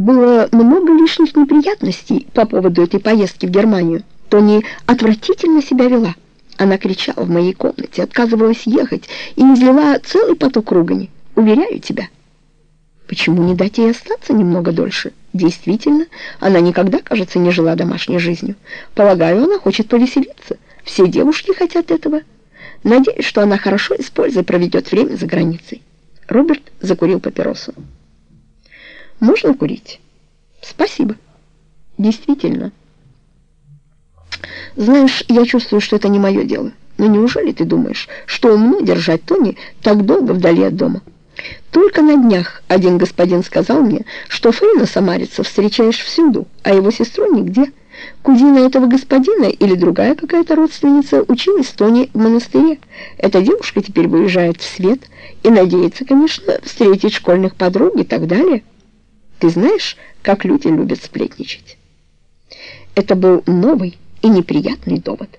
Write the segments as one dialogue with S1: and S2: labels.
S1: Было много лишних неприятностей по поводу этой поездки в Германию. Тони отвратительно себя вела. Она кричала в моей комнате, отказывалась ехать и излила целый поток ругани. Уверяю тебя. Почему не дать ей остаться немного дольше? Действительно, она никогда, кажется, не жила домашней жизнью. Полагаю, она хочет повеселиться. Все девушки хотят этого. Надеюсь, что она хорошо и с пользой проведет время за границей. Роберт закурил папиросу. «Можно курить?» «Спасибо». «Действительно». «Знаешь, я чувствую, что это не мое дело. Но неужели ты думаешь, что умно держать Тони так долго вдали от дома?» Только на днях один господин сказал мне, что Фейна Самарица встречаешь всюду, а его сестру нигде. Кузина этого господина или другая какая-то родственница училась Тони в монастыре. Эта девушка теперь выезжает в свет и надеется, конечно, встретить школьных подруг и так далее. Ты знаешь, как люди любят сплетничать? Это был новый и неприятный довод.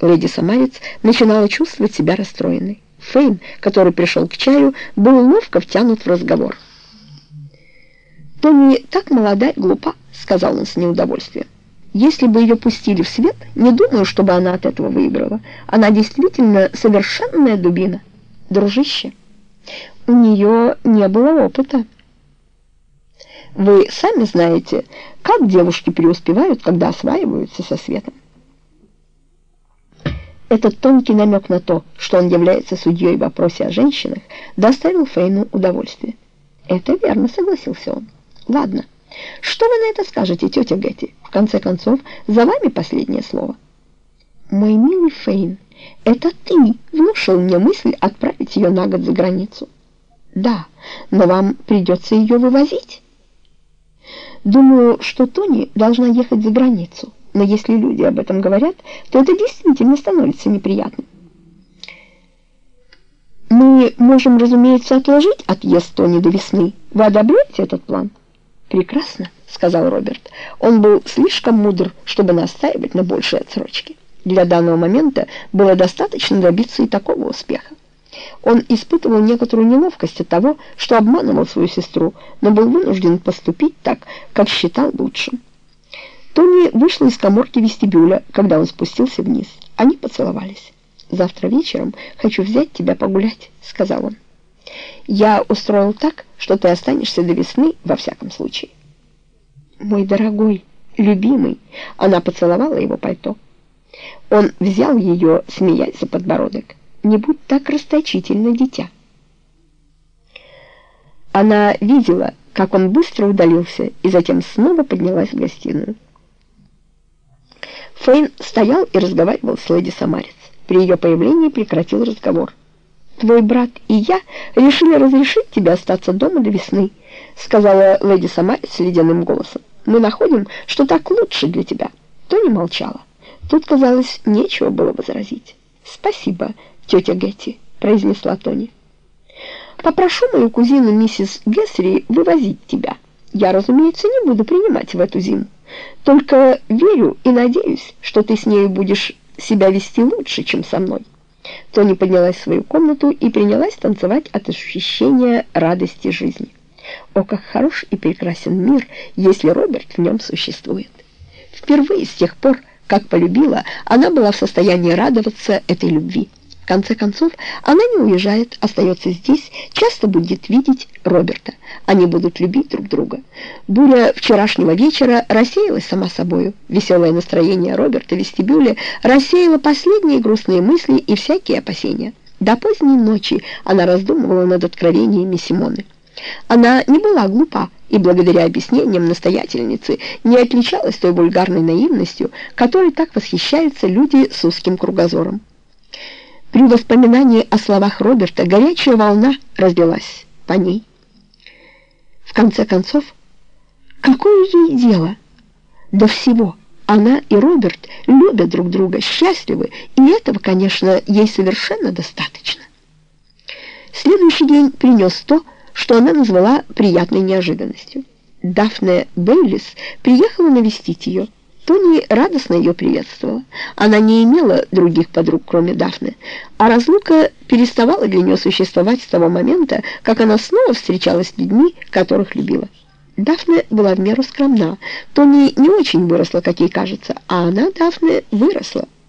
S1: Леди Самарец начинала чувствовать себя расстроенной. Фейн, который пришел к чаю, был ловко втянут в разговор. «Тони так молода и глупа», — сказал он с неудовольствием. «Если бы ее пустили в свет, не думаю, чтобы она от этого выиграла. Она действительно совершенная дубина. Дружище, у нее не было опыта». Вы сами знаете, как девушки преуспевают, когда осваиваются со светом. Этот тонкий намек на то, что он является судьей в вопросе о женщинах, доставил Фейну удовольствие. «Это верно», — согласился он. «Ладно, что вы на это скажете, тетя Гетти? В конце концов, за вами последнее слово». «Мой милый Фейн, это ты внушил мне мысль отправить ее на год за границу». «Да, но вам придется ее вывозить». «Думаю, что Тони должна ехать за границу». Но если люди об этом говорят, то это действительно становится неприятным. Мы можем, разумеется, отложить отъезд Тони до весны. Вы одобряете этот план? Прекрасно, сказал Роберт. Он был слишком мудр, чтобы настаивать на большей отсрочке. Для данного момента было достаточно добиться и такого успеха. Он испытывал некоторую неловкость от того, что обманывал свою сестру, но был вынужден поступить так, как считал лучшим. Тони вышла из коморки вестибюля, когда он спустился вниз. Они поцеловались. «Завтра вечером хочу взять тебя погулять», — сказал он. «Я устроил так, что ты останешься до весны во всяком случае». «Мой дорогой, любимый», — она поцеловала его пальто. Он взял ее, смеясь за подбородок. «Не будь так расточительно, дитя». Она видела, как он быстро удалился, и затем снова поднялась в гостиную. Фейн стоял и разговаривал с леди Самарец. При ее появлении прекратил разговор. «Твой брат и я решили разрешить тебе остаться дома до весны», сказала леди Самарец ледяным голосом. «Мы находим, что так лучше для тебя». Тони молчала. Тут, казалось, нечего было возразить. «Спасибо, тетя Гетти», произнесла Тони. «Попрошу мою кузину миссис Гессери вывозить тебя. Я, разумеется, не буду принимать в эту зиму. Только верю и надеюсь, что ты с ней будешь себя вести лучше, чем со мной». Тони поднялась в свою комнату и принялась танцевать от ощущения радости жизни. О, как хорош и прекрасен мир, если Роберт в нем существует. Впервые с тех пор, как полюбила, она была в состоянии радоваться этой любви конце концов, она не уезжает, остается здесь, часто будет видеть Роберта. Они будут любить друг друга. Буря вчерашнего вечера рассеялась сама собою. Веселое настроение Роберта в вестибюле рассеяло последние грустные мысли и всякие опасения. До поздней ночи она раздумывала над откровениями Симоны. Она не была глупа и благодаря объяснениям настоятельницы не отличалась той вульгарной наивностью, которой так восхищаются люди с узким кругозором. При воспоминании о словах Роберта горячая волна разлилась по ней. В конце концов, какое ей дело до всего? Она и Роберт любят друг друга, счастливы, и этого, конечно, ей совершенно достаточно. Следующий день принес то, что она назвала приятной неожиданностью. Дафне Бейлис приехала навестить ее. Тони радостно ее приветствовала. Она не имела других подруг, кроме Дафны, а разлука переставала для нее существовать с того момента, как она снова встречалась с людьми, которых любила. Дафна была в меру скромна. Тони не очень выросла, как ей кажется, а она, Дафна, выросла.